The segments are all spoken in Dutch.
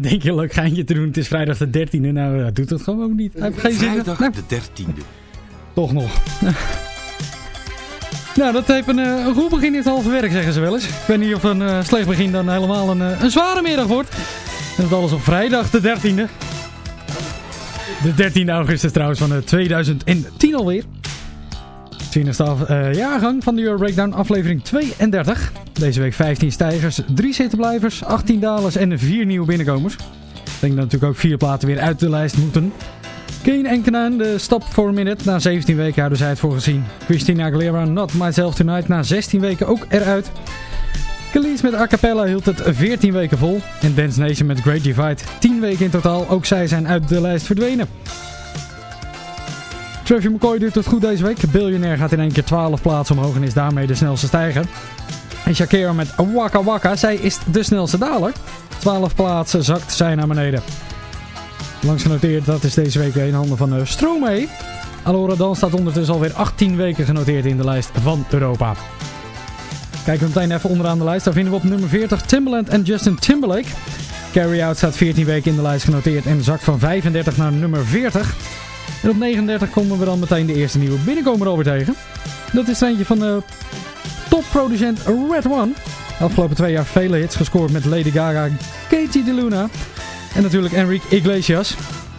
Denk je een leuk geintje te doen? Het is vrijdag de 13e. Nou, dat doet het gewoon niet. Hij heeft geen zin. Vrijdag de 13e. toch nog. nou, dat heeft een, eh, een goed begin in het halve werk, zeggen ze wel eens. Ik weet niet of een eh, slecht begin dan helemaal een, eh, een zware middag wordt. En dat alles op vrijdag de 13e. De 13 augustus trouwens van eh, 2010 alweer. 20e af, eh, jaargang van de Euro Breakdown, aflevering 32. Deze week 15 stijgers, 3 zittenblijvers, 18 dalers en 4 nieuwe binnenkomers. Ik denk dat natuurlijk ook 4 platen weer uit de lijst moeten. Kane en Kanaan, de stap voor een minute. Na 17 weken hadden zij het voor gezien. Christina Aguilera, Not Myself Tonight, na 16 weken ook eruit. Khalees met A Cappella hield het 14 weken vol. En Dance Nation met Great Divide 10 weken in totaal. Ook zij zijn uit de lijst verdwenen. Travis McCoy doet het goed deze week. Billionaire gaat in één keer 12 plaatsen omhoog en is daarmee de snelste stijger. En Shakira met Waka Waka, zij is de snelste daler. 12 plaatsen zakt zij naar beneden. Langs genoteerd, dat is deze week in handen van uh, Stromae. Alora Dan staat ondertussen alweer 18 weken genoteerd in de lijst van Europa. Kijken we meteen even onderaan de lijst. Daar vinden we op nummer 40 Timbaland en Justin Timberlake. Carry Out staat 14 weken in de lijst genoteerd en zakt van 35 naar nummer 40. En op 39 komen we dan meteen de eerste nieuwe binnenkomer over tegen. Dat is eentje van de topproducent Red One. Afgelopen twee jaar vele hits gescoord met Lady Gaga, Katie DeLuna en natuurlijk Enrique Iglesias.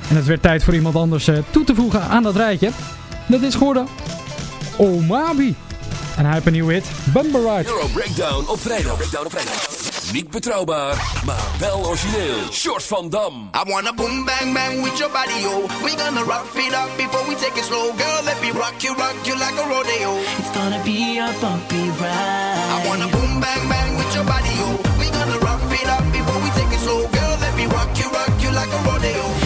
En het werd tijd voor iemand anders eh, toe te voegen aan dat rijtje. Dat is geworden Omabi. En hij heeft een nieuwe hit, Bumper Ride. Euro Breakdown op vrijdag. Breakdown op vrijdag. Niet betrouwbaar, maar wel origineel. Short van Dam. I wanna boom bang bang with your body, yo. We gonna rock it up before we take it slow, girl. Let me rock you, rock you like a rodeo. It's gonna be a bumpy ride. I wanna boom bang bang with your body, yo. We gonna rock it up before we take it slow, girl. Let me rock you, rock you like a rodeo.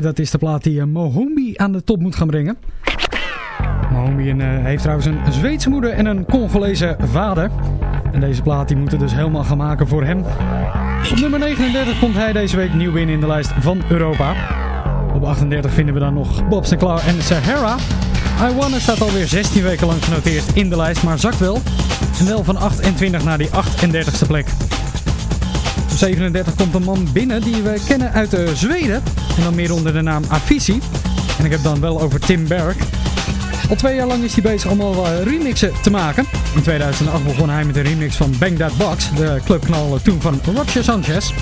Dat is de plaat die eh, Mohombi aan de top moet gaan brengen. Mohombi eh, heeft trouwens een Zweedse moeder en een Congolese vader. En deze plaat die moeten dus helemaal gaan maken voor hem. Op nummer 39 komt hij deze week nieuw binnen in de lijst van Europa. Op 38 vinden we dan nog Bob Sinclair en Sahara. I Wanna staat alweer 16 weken lang genoteerd in de lijst, maar zakt wel. En van 28 naar die 38ste plek. Op 37 komt een man binnen die we kennen uit eh, Zweden. En dan meer onder de naam Avicii. En ik heb dan wel over Tim Berg. Al twee jaar lang is hij bezig om al eh, remixen te maken. In 2008 begon hij met een remix van Bang That Box, de clubknal toen van Roger Sanchez.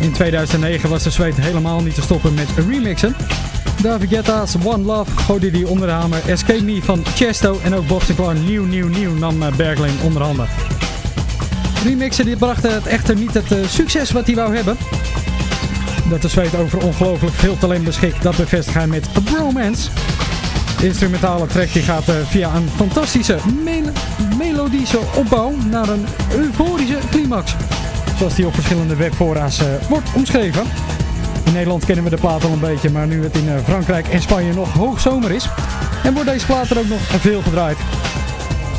In 2009 was de Zweed helemaal niet te stoppen met remixen. David Guetta's One Love gooide hij onder de hamer. Escape Me van Chesto en ook Bob Sinclair nieuw, nieuw, nieuw nam eh, Berglin onder handen. Remixen die brachten het echter niet het eh, succes wat hij wou hebben. Dat de Zweed over ongelooflijk veel talent beschikt, dat bevestigt hij met Bromance. De instrumentale track die gaat eh, via een fantastische mel melodische opbouw naar een euforische climax. Zoals die op verschillende webfora's eh, wordt omschreven. In Nederland kennen we de plaat al een beetje, maar nu het in eh, Frankrijk en Spanje nog hoogzomer is. En wordt deze plaat er ook nog veel gedraaid.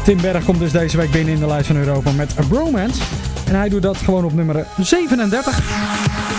Tim Berg komt dus deze week binnen in de lijst van Europa met Bromance. En hij doet dat gewoon op nummer 37.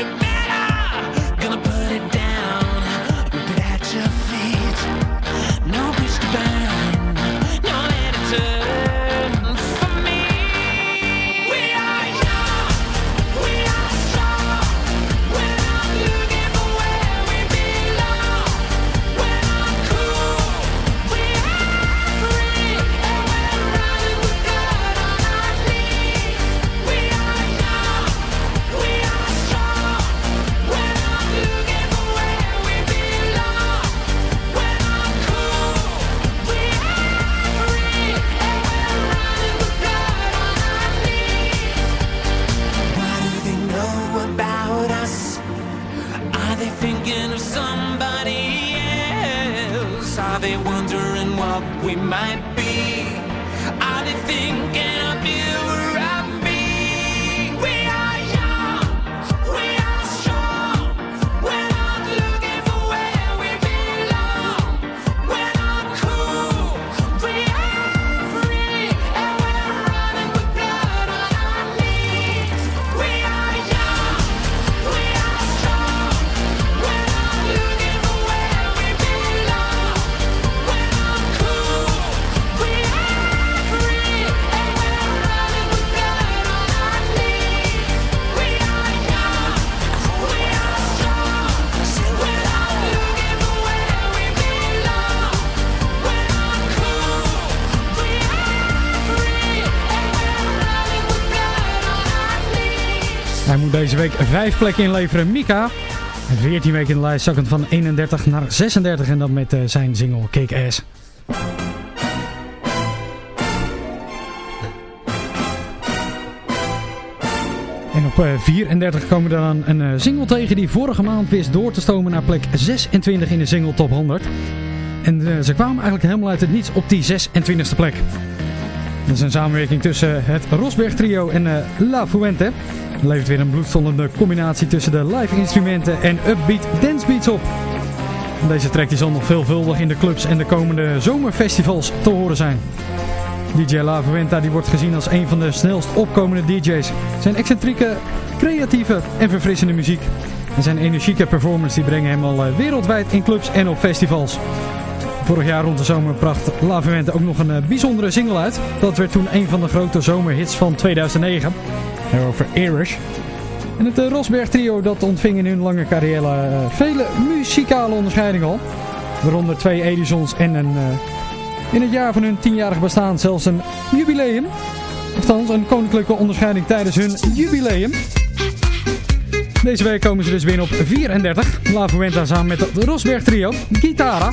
You deze week vijf plekken inleveren. Mika, 14 weken in de lijst, van 31 naar 36 en dan met eh, zijn single Kick Ass. En op eh, 34 komen we dan een eh, single tegen die vorige maand wist door te stomen naar plek 26 in de single top 100. En eh, ze kwamen eigenlijk helemaal uit het niets op die 26e plek. Dat een samenwerking tussen het Rosberg trio en eh, La Fuente. Levert weer een bloedstollende combinatie tussen de live instrumenten en upbeat dancebeats op. Deze track zal nog veelvuldig in de clubs en de komende zomerfestivals te horen zijn. DJ La Fuente die wordt gezien als een van de snelst opkomende DJ's. Zijn excentrieke, creatieve en verfrissende muziek. En zijn energieke performance die brengen hem al eh, wereldwijd in clubs en op festivals. Vorig jaar rond de zomer bracht La Fuente ook nog een eh, bijzondere single uit. Dat werd toen een van de grote zomerhits van 2009. Over Irish. En het eh, Rosberg trio dat ontving in hun lange carrière eh, vele muzikale onderscheidingen al. Waaronder twee Edisons en een, in het jaar van hun tienjarig bestaan zelfs een jubileum. Althans een koninklijke onderscheiding tijdens hun jubileum. Deze week komen ze dus binnen op 34. La Fuente samen met het Rosberg trio. Gitara.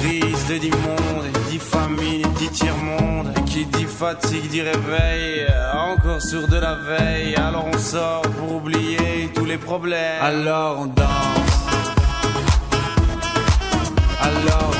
crise te dit monde Dit famine dit tiers-monde Qui dit fatigue dit réveil Encore sur de la veille. Alors on sort pour oublier tous les problèmes. Alors on danse. Alors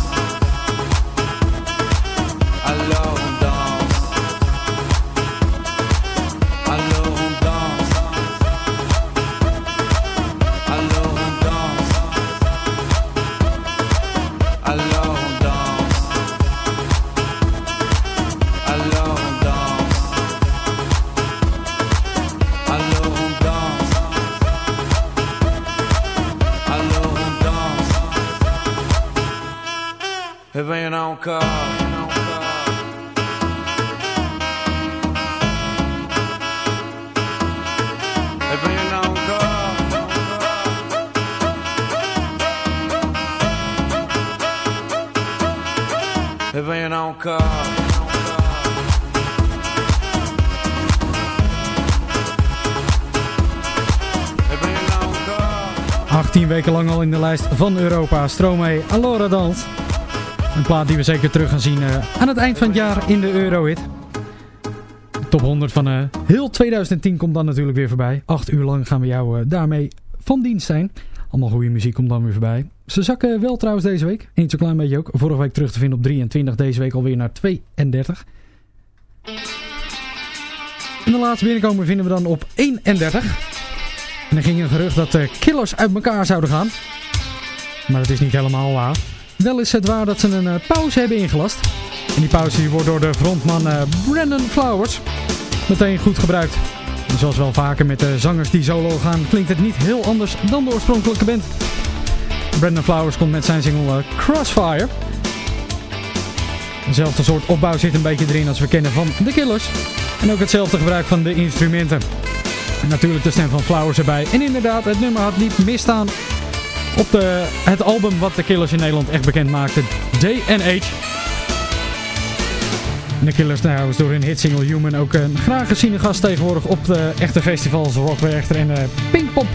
In de lijst van Europa. Stromae, Allora Dans. Een plaat die we zeker terug gaan zien eh, aan het eind van het jaar in de Eurohit. Top 100 van eh, heel 2010 komt dan natuurlijk weer voorbij. 8 uur lang gaan we jou eh, daarmee van dienst zijn. Allemaal goede muziek komt dan weer voorbij. Ze zakken wel trouwens deze week. Zo klein beetje ook. Vorige week terug te vinden op 23. Deze week alweer naar 32. En de laatste binnenkomer vinden we dan op 31. En er ging een gerucht dat de killers uit elkaar zouden gaan. Maar dat is niet helemaal waar. Wel is het waar dat ze een eh, pauze hebben ingelast. En die pauze wordt door de frontman eh, Brandon Flowers meteen goed gebruikt. En zoals wel vaker met de zangers die solo gaan, klinkt het niet heel anders dan de oorspronkelijke band. Brandon Flowers komt met zijn single eh, Crossfire. Hetzelfde soort opbouw zit een beetje erin als we kennen van The Killers. En ook hetzelfde gebruik van de instrumenten. En natuurlijk de stem van Flowers erbij. En inderdaad, het nummer had niet misstaan op de, het album wat de Killers in Nederland echt bekend maakte. Day and Age. De Killers trouwens door hun hitsingle Human ook een graag geziene gast tegenwoordig op de echte festivals Rock Werchter en uh, Pinkpop.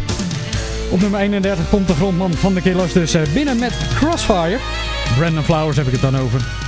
Op nummer 31 komt de frontman van de Killers dus eh, binnen met Crossfire. Brandon Flowers heb ik het dan over.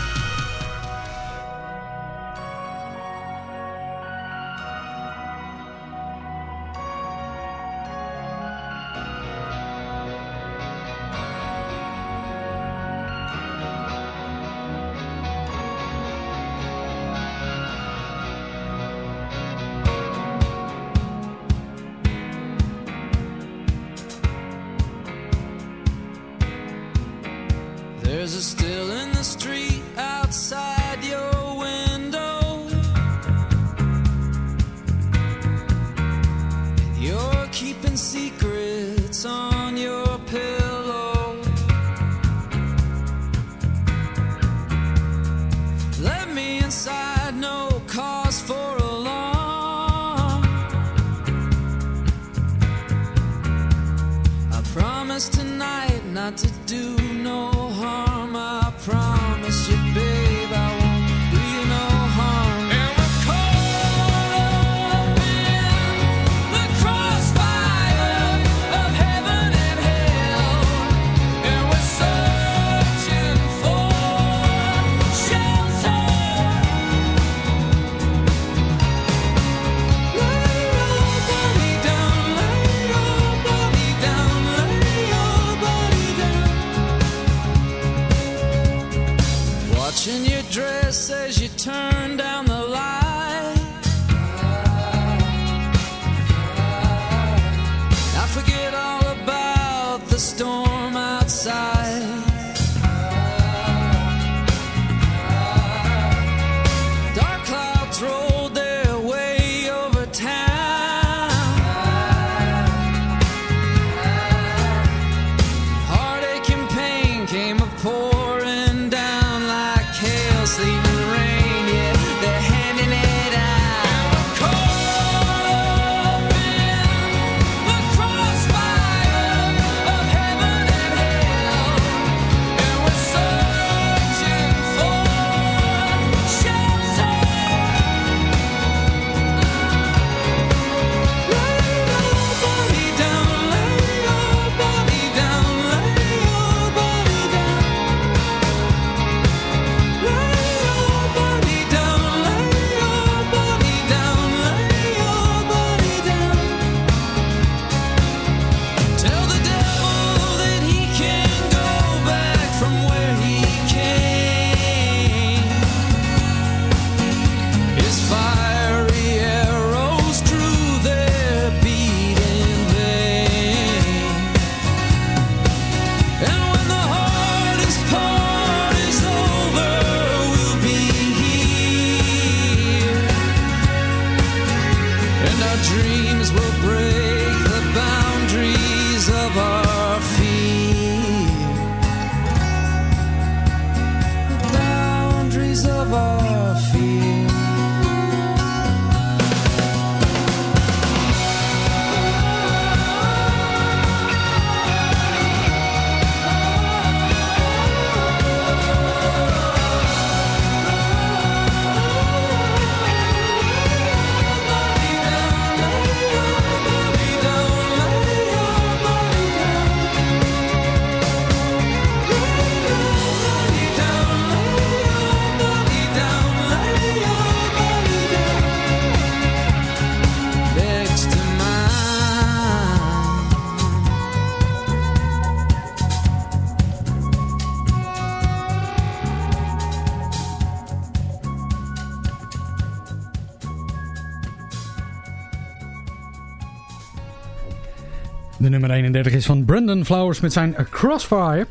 32 is van Brendan Flowers met zijn Crossfire.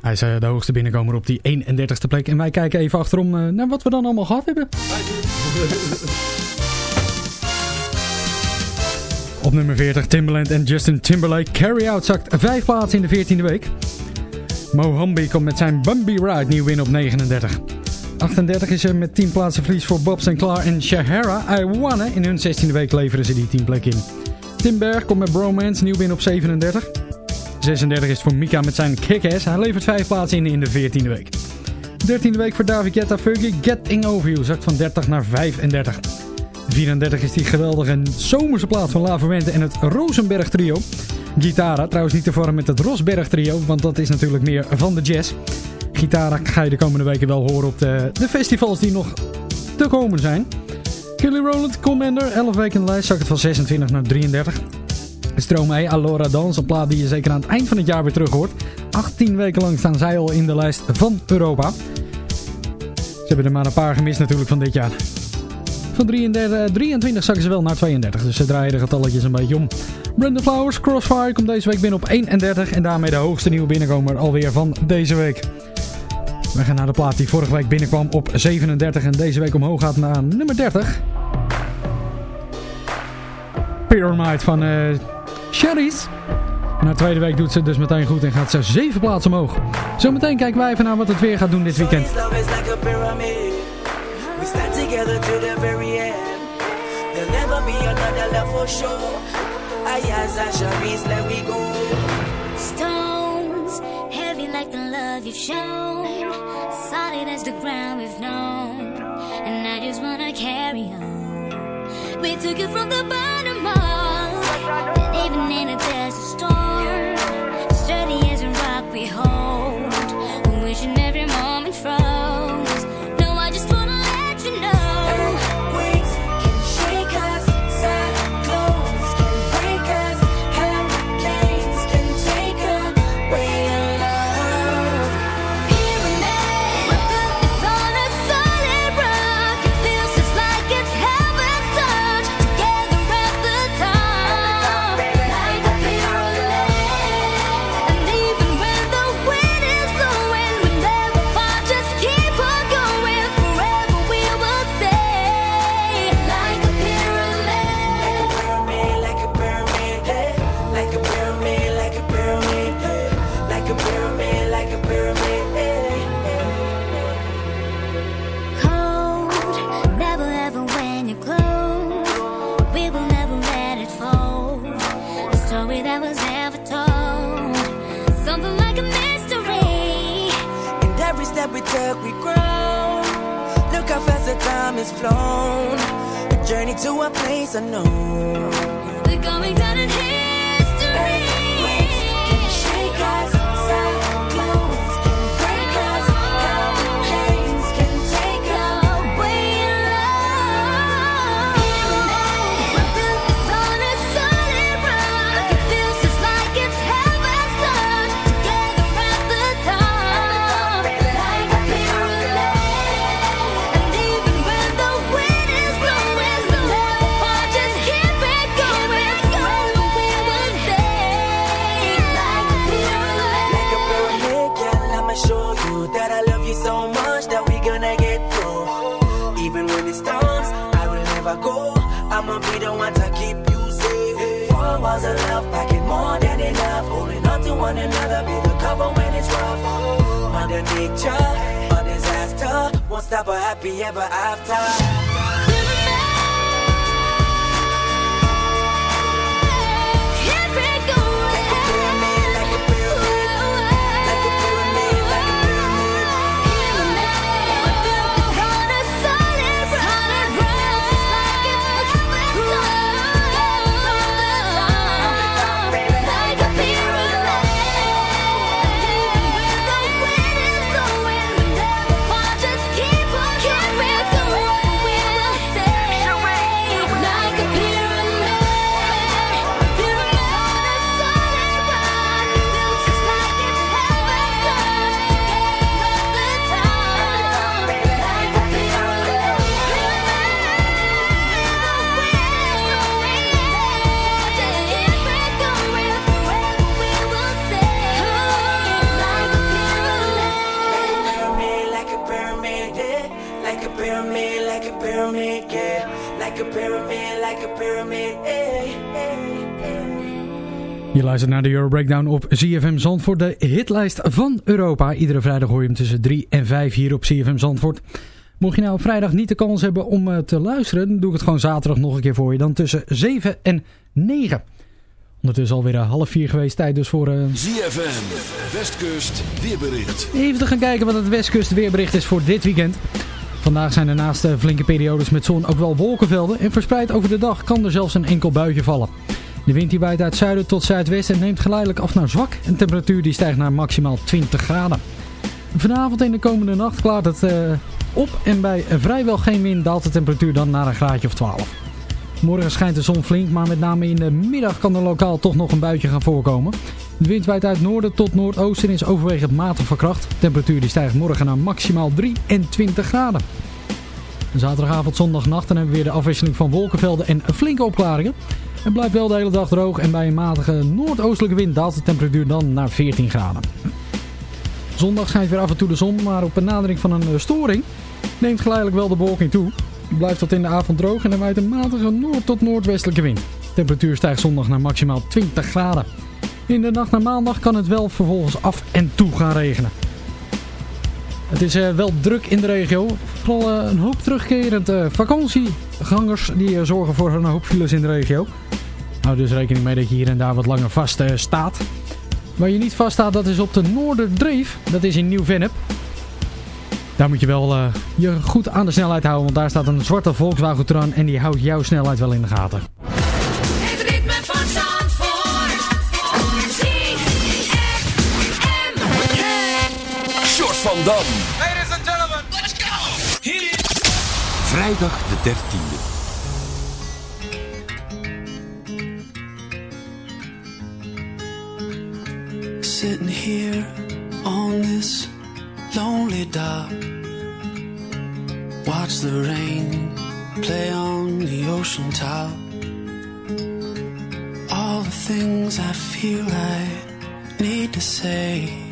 Hij is eh, de hoogste binnenkomer op die 31ste plek. En wij kijken even achterom eh, naar wat we dan allemaal gehad hebben. Op nummer 40 Timbaland en Justin Timberlake. Carry Out zakt 5 plaatsen in de 14e week. Mohambi komt met zijn Bambi Ride nieuw in op 39. 38 is er met 10 plaatsen verlies voor Bob Sinclair en Shahara I wanna In hun 16e week leveren ze die 10 plek in. Tim Berg komt met Bromance nieuw win op 37. 36 is voor Mika met zijn Kick-Ass. Hij levert 5 plaatsen in in de 14e week. 13e week voor David Guetta Fergie. Getting Over You zakt van 30 naar 35. 34 is die geweldige zomerse plaat van La Fuente en het Rosenberg trio. Gitara, trouwens niet te vormen met het Rosberg trio, want dat is natuurlijk meer van de jazz. Gitara ga je de komende weken wel horen op de, de festivals die nog te komen zijn. Kelly Rowland, Commander, 11 weken in de lijst, zakt het van 26 naar 33. Stromae, Allora Dans, een plaat die je zeker aan het eind van het jaar weer terug hoort. 18 weken lang staan zij al in de lijst van Europa. Ze hebben er maar een paar gemist natuurlijk van dit jaar. Van 33, 23 zakken ze wel naar 32, dus ze draaien de getalletjes een beetje om. Brandon Flowers, Crossfire, komt deze week binnen op 31 en daarmee de hoogste nieuwe binnenkomer alweer van deze week. We gaan naar de plaat die vorige week binnenkwam op 37 en deze week omhoog gaat naar nummer 30. Pyramide van eh Sherry's. Na de tweede week doet ze het dus meteen goed en gaat ze 7 plaatsen omhoog. Zometeen kijken wij even naar wat het weer gaat doen dit weekend. This love you've shown. Solid as the ground we've known. And I just wanna carry on. We took it from the bottom up. Even in a desert storm. Sturdy as a rock we hold. Wishing every moment froze. Luistert naar de Euro Breakdown op ZFM Zandvoort, de hitlijst van Europa. Iedere vrijdag hoor je hem tussen 3 en 5 hier op ZFM Zandvoort. Mocht je nou op vrijdag niet de kans hebben om eh, te luisteren, dan doe ik het gewoon zaterdag nog een keer voor je. Dan tussen 7 en 9. Ondertussen alweer eh, half 4 geweest, tijd dus voor... eh, ZFM, Westkust, weerbericht. Even te gaan kijken wat het Westkust weerbericht is voor dit weekend. Vandaag zijn er naast de flinke periodes met zon ook wel wolkenvelden. En verspreid over de dag kan er zelfs een enkel buitje vallen. De wind die waait uit zuiden tot zuidwesten en neemt geleidelijk af naar zwak. En de temperatuur die stijgt naar maximaal 20 graden. Vanavond en de komende nacht klaart het eh, op. En bij vrijwel geen wind daalt de temperatuur dan naar een graadje of 12. Morgen schijnt de zon flink, maar met name in de middag kan er lokaal toch nog een buitje gaan voorkomen. De wind waait uit noorden tot noordoosten en is overwegend matig van kracht. De temperatuur die stijgt morgen naar maximaal 23 graden. Zaterdagavond, zondagnacht dan hebben we weer de afwisseling van wolkenvelden en flinke opklaringen. Het blijft wel de hele dag droog en bij een matige noordoostelijke wind daalt de temperatuur dan naar 14 graden. Zondag schijnt weer af en toe de zon, maar op benadering van een eh, storing neemt geleidelijk wel de bewolking toe. Het blijft tot in de avond droog en er waait een matige noord- tot noordwestelijke wind. De temperatuur stijgt zondag naar maximaal 20 graden. In de nacht naar maandag kan het wel vervolgens af en toe gaan regenen. Het is eh, wel druk in de regio. Vooral eh, een hoop terugkerend eh, vakantiegangers die eh, zorgen voor een hoop files in de regio. Hou dus rekening mee dat je hier en daar wat langer vast eh, staat. Waar je niet vaststaat, dat is op de Noorderdreef. Dat is in Nieuw-Vennep. Daar moet je wel eh, je goed aan de snelheid houden, want daar staat een zwarte Volkswagen Tran en die houdt jouw snelheid wel in de gaten. Het ritme van Zandvoort. Short van Dam. Ladies and gentlemen, let's go. Vrijdag de 13e. Lonely dock. Watch the rain play on the ocean top. All the things I feel I need to say.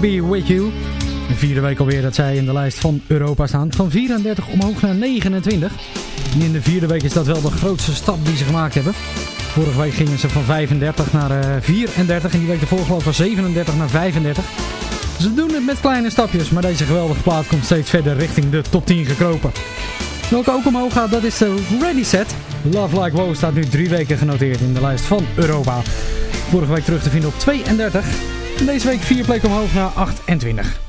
Be with you. De vierde week alweer dat zij in de lijst van Europa staan. Van 34 omhoog naar 29. En in de vierde week is dat wel de grootste stap die ze gemaakt hebben. Vorige week gingen ze van 35 naar eh, 34. En die week de volgende van 37 naar 35. Ze doen het met kleine stapjes. Maar deze geweldige plaat komt steeds verder richting de top 10 gekropen. Welke ook omhoog gaat, dat is de Ready Set. Love Like Wow staat nu drie weken genoteerd in de lijst van Europa. Vorige week terug te vinden op 32. Deze week vier plekken omhoog naar 28.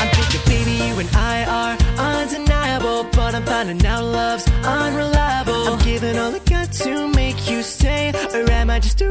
I'm thinking, baby, you and I are undeniable, but I'm finding out love's unreliable. I'm giving all I got to make you stay, or am I just a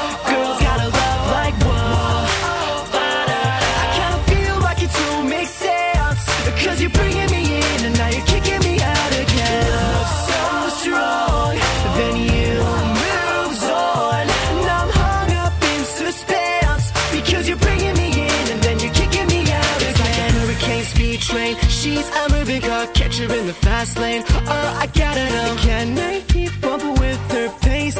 you're bringing me in and now you're kicking me out again. So strong, then you on. I'm hung up in suspense. Because you're bringing me in and then you're kicking me out again. Like a hurricane speed train. She's a moving car, catch her in the fast lane. Oh, I gotta know. Can I keep up with her pace?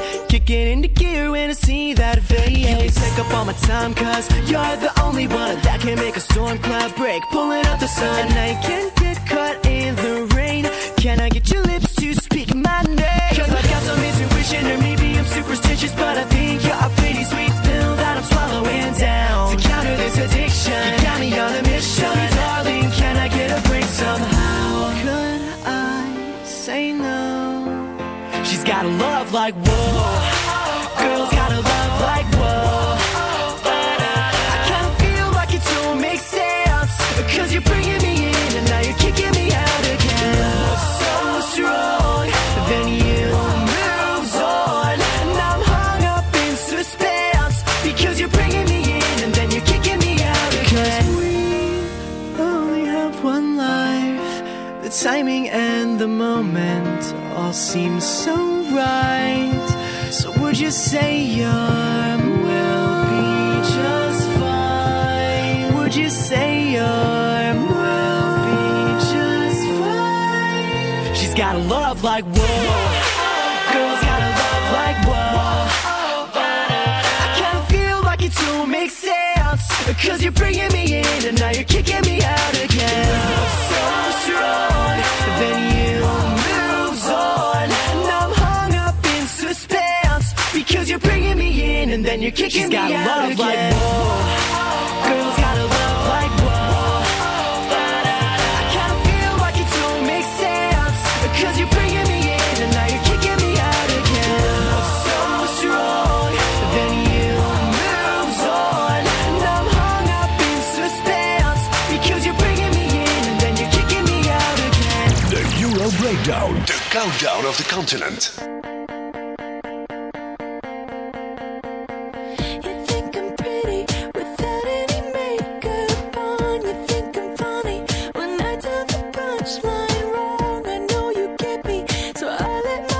Kicking into gear when I see that face. You can take up all my time, cause you're the only one that can make a storm cloud break. Pulling up the sun, I can't get caught in the rain. Can I get your lips to speak my name? Cause I've got some intuition, or maybe I'm superstitious, but I think you're a pretty sweet pill that I'm swallowing down. To counter this addiction, you got me on a mission. Tell me, darling, can I get a break somehow? Could I say no? She's got a love like whoa. Cause you're bringing me in and now you're kicking me out again. Love so strong, then you moves on. I'm hung up in suspense. Because you're bringing me in and then you're kicking me out again. we only have one life. The timing and the moment all seem so right. So would you say your fine? Got a love like whoa. Girls got a love like whoa. I kinda feel like it don't make sense. Cause you're bringing me in and now you're kicking me out again. So strong, then you moves on. And I'm hung up in suspense. Because you're bringing me in and then you're kicking She's me out love again. like. Girls got a love I tell the punchline wrong. I know you get me, so I let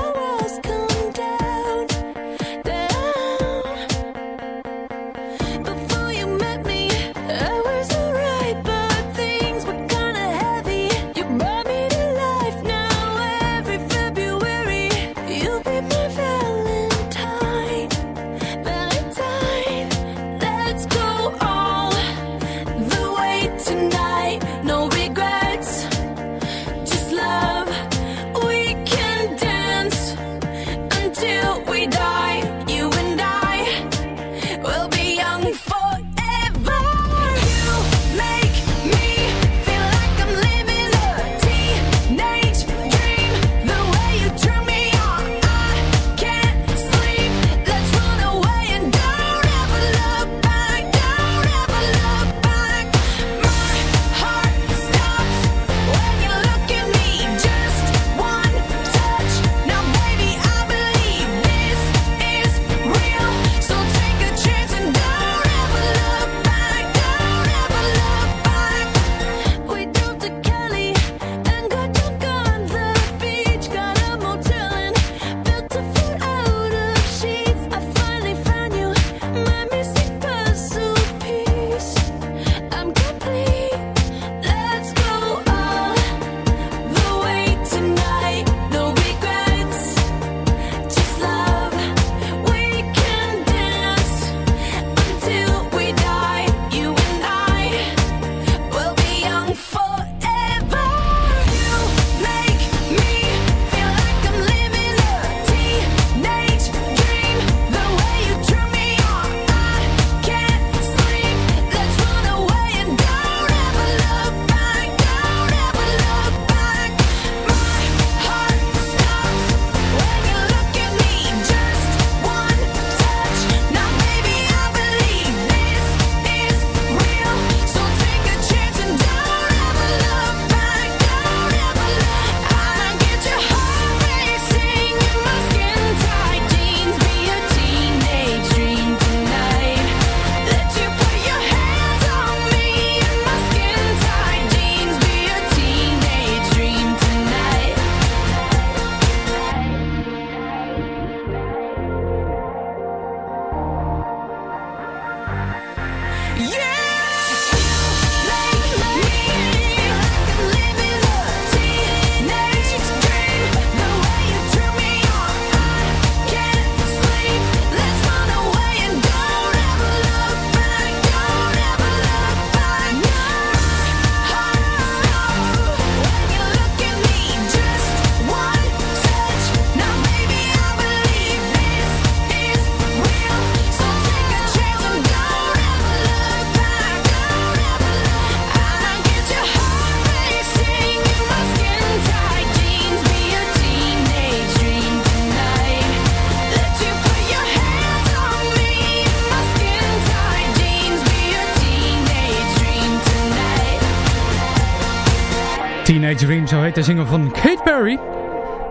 Dream, zo heet de single van Kate Perry.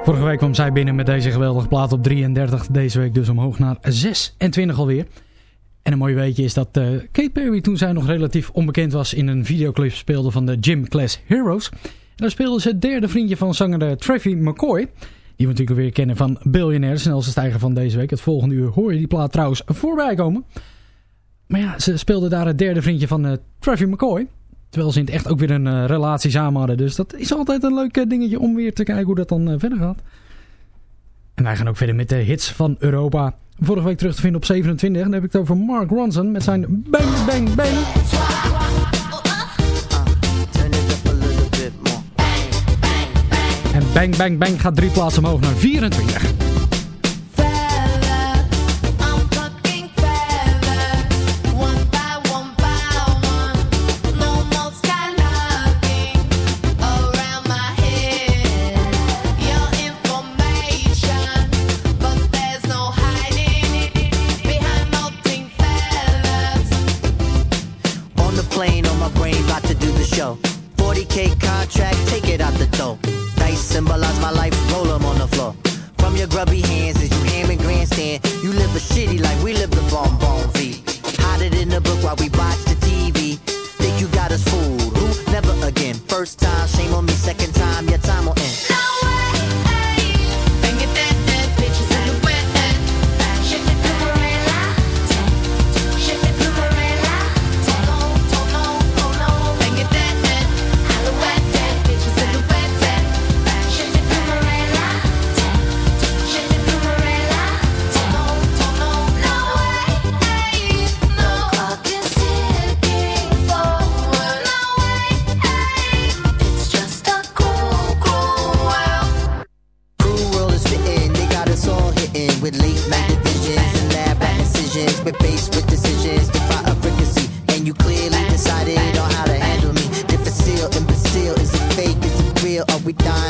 Vorige week kwam zij binnen met deze geweldige plaat op 33. Deze week dus omhoog naar 26 alweer. En een mooi weetje is dat eh, uh, Kate Perry toen zij nog relatief onbekend was... in een videoclip speelde van de Gym Class Heroes. En daar speelde ze het derde vriendje van zanger eh, Traffy McCoy... Die we natuurlijk weer kennen van Billionaire, snelste stijger van deze week. Het volgende uur hoor je die plaat trouwens voorbij komen. Maar ja, ze speelde daar het derde vriendje van uh, McCoy. Terwijl ze in het echt ook weer een eh, relatie samen hadden. Dus dat is altijd een leuk eh, dingetje om weer te kijken hoe dat dan eh, verder gaat. En wij gaan ook verder met de hits van Europa. Vorige week terug te vinden op 27. Dan heb ik het over Mark Ronson met zijn Bang Bang Bang. En Bang Bang Bang gaat drie plaatsen omhoog naar 24. decided on how to handle me. If it's Difficile, imbecile, is it fake, is it real? Are we dying?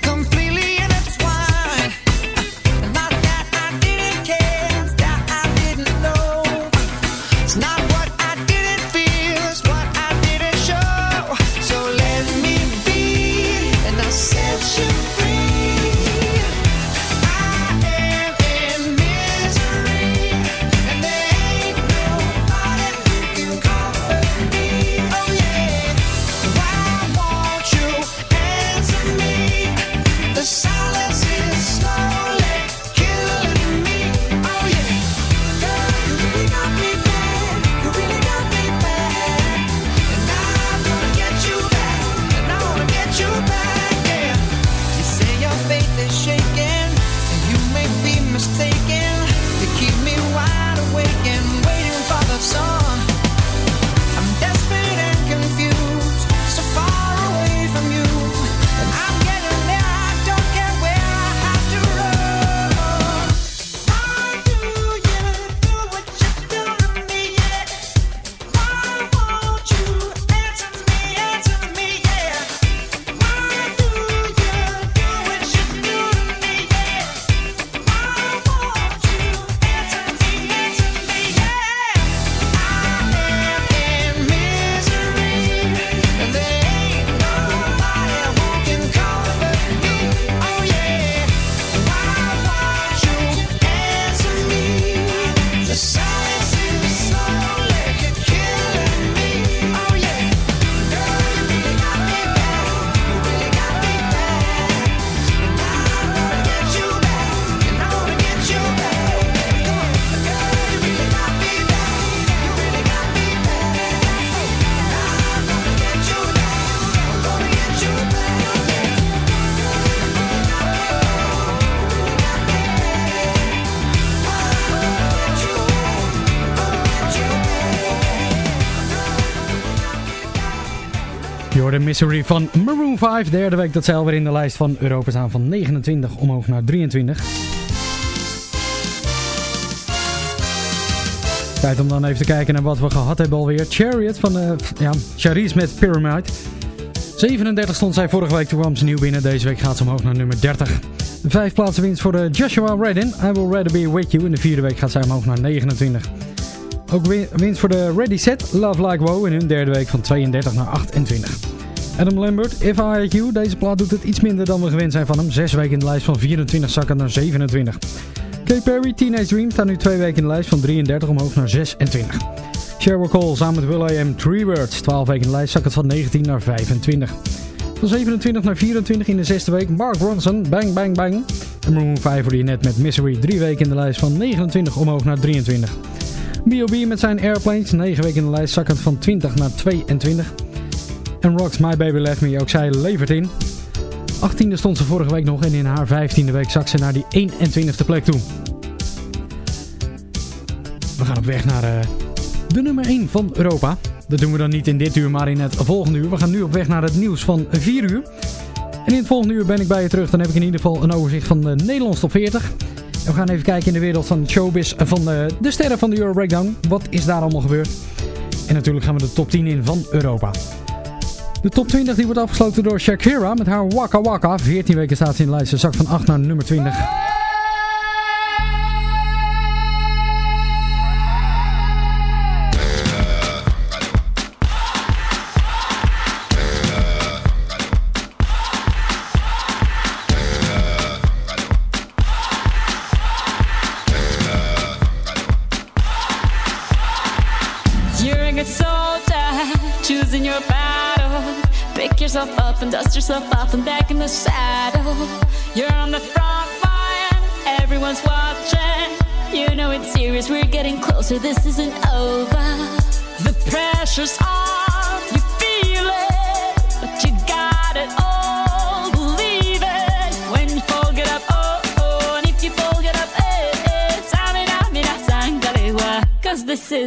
hoorde Misery van Maroon 5. Derde week dat zij alweer in de lijst van Europa staan van 29 omhoog naar 23. Tijd om dan even te kijken naar wat we gehad hebben alweer. Chariot van eh, ja, Charisse met Pyramid. 37 stond zij vorige week, toen kwam ze nieuw binnen. Deze week gaat ze omhoog naar nummer 30. De vijf plaatsen winst voor de Joshua Redden. I Will Rather Be With You. In de vierde week gaat zij omhoog naar 29. Ook win- winst voor de Ready Set, Love Like Wow. In hun derde week van 32 naar 28. Adam Lambert, If I Had You. Deze plaat doet het iets minder dan we gewend zijn van hem. Zes weken in de lijst van 24 zakken naar 27. Katy Perry, Teenage Dream staan nu twee weken in de lijst van 33 omhoog naar 26. Sheryl Cole samen met Will.i.am, Three Words. 12 weken in de lijst zakt het van 19 naar 25. Van 27 naar 24 in de zesde week. Mark Ronson, Bang Bang Bang. En Maroon 5 voor je net met Misery. Drie weken in de lijst van 29 omhoog naar 23. B.O.B. met zijn Airplanes. 9 weken in de lijst zakkend van 20 naar 22. En Rocks My Baby Left Me, ook zij levert in. 18e stond ze vorige week nog en in haar 15e week zak ze naar die 21e plek toe. We gaan op weg naar eh, de nummer 1 van Europa. Dat doen we dan niet in dit uur, maar in het volgende uur. We gaan nu op weg naar het nieuws van 4 uur. En in het volgende uur ben ik bij je terug. Dan heb ik in ieder geval een overzicht van de Nederlands top 40. En we gaan even kijken in de wereld van showbiz van de, de sterren van de Euro Breakdown. Wat is daar allemaal gebeurd? En natuurlijk gaan we de top 10 in van Europa. De top 20 die wordt afgesloten door Shakira met haar Waka Waka. 14 weken staat ze in de lijst. Ze zak van 8 naar nummer 20.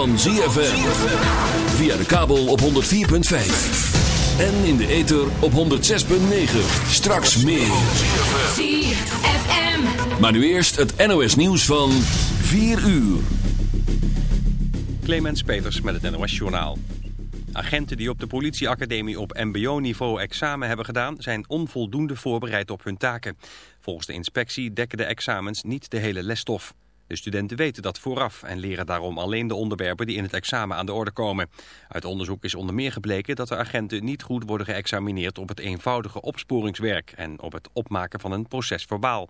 Van ZFM. Via de kabel op 104.5. En in de ether op 106.9. Straks meer. ZFM. Maar nu eerst het NOS nieuws van 4 uur. Clemens Peters met het NOS Journaal. Agenten die op de politieacademie op mbo-niveau examen hebben gedaan... zijn onvoldoende voorbereid op hun taken. Volgens de inspectie dekken de examens niet de hele lesstof. De studenten weten dat vooraf en leren daarom alleen de onderwerpen die in het examen aan de orde komen. Uit onderzoek is onder meer gebleken dat de agenten niet goed worden geëxamineerd op het eenvoudige opsporingswerk en op het opmaken van een proces verbaal.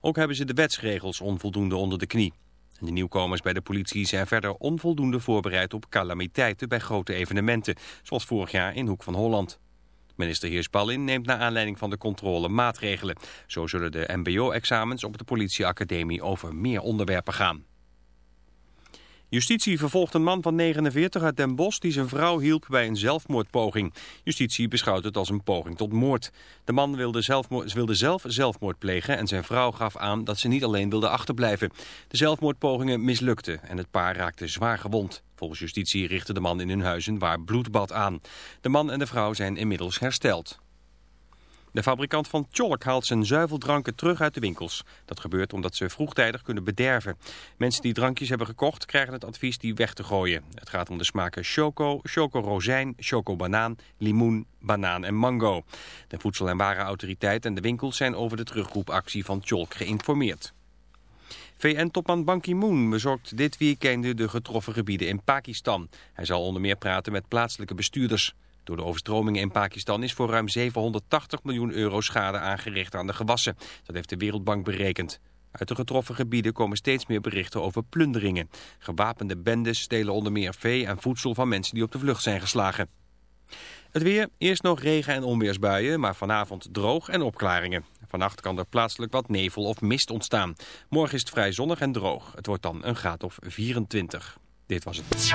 Ook hebben ze de wetsregels onvoldoende onder de knie. De nieuwkomers bij de politie zijn verder onvoldoende voorbereid op calamiteiten bij grote evenementen, zoals vorig jaar in Hoek van Holland. Minister Heersballin neemt naar aanleiding van de controle maatregelen. Zo zullen de mbo-examens op de politieacademie over meer onderwerpen gaan. Justitie vervolgt een man van 49 uit Den Bosch die zijn vrouw hielp bij een zelfmoordpoging. Justitie beschouwt het als een poging tot moord. De man wilde, wilde zelf zelfmoord plegen en zijn vrouw gaf aan dat ze niet alleen wilde achterblijven. De zelfmoordpogingen mislukten en het paar raakte zwaar gewond. Volgens justitie richtte de man in hun huis een waar bloedbad aan. De man en de vrouw zijn inmiddels hersteld. De fabrikant van Tjolk haalt zijn zuiveldranken terug uit de winkels. Dat gebeurt omdat ze vroegtijdig kunnen bederven. Mensen die drankjes hebben gekocht krijgen het advies die weg te gooien. Het gaat om de smaken choco, choco-rozijn, choco-banaan, limoen, banaan en mango. De Voedsel- en Warenautoriteit en de winkels zijn over de terugroepactie van Tjolk geïnformeerd. VN-topman Ban Ki-moon bezocht dit weekend de getroffen gebieden in Pakistan. Hij zal onder meer praten met plaatselijke bestuurders. Door de overstromingen in Pakistan is voor ruim 780 miljoen euro schade aangericht aan de gewassen. Dat heeft de Wereldbank berekend. Uit de getroffen gebieden komen steeds meer berichten over plunderingen. Gewapende bendes stelen onder meer vee en voedsel van mensen die op de vlucht zijn geslagen. Het weer, eerst nog regen- en onweersbuien, maar vanavond droog en opklaringen. Vannacht kan er plaatselijk wat nevel of mist ontstaan. Morgen is het vrij zonnig en droog. Het wordt dan een graad of 24. Dit was het.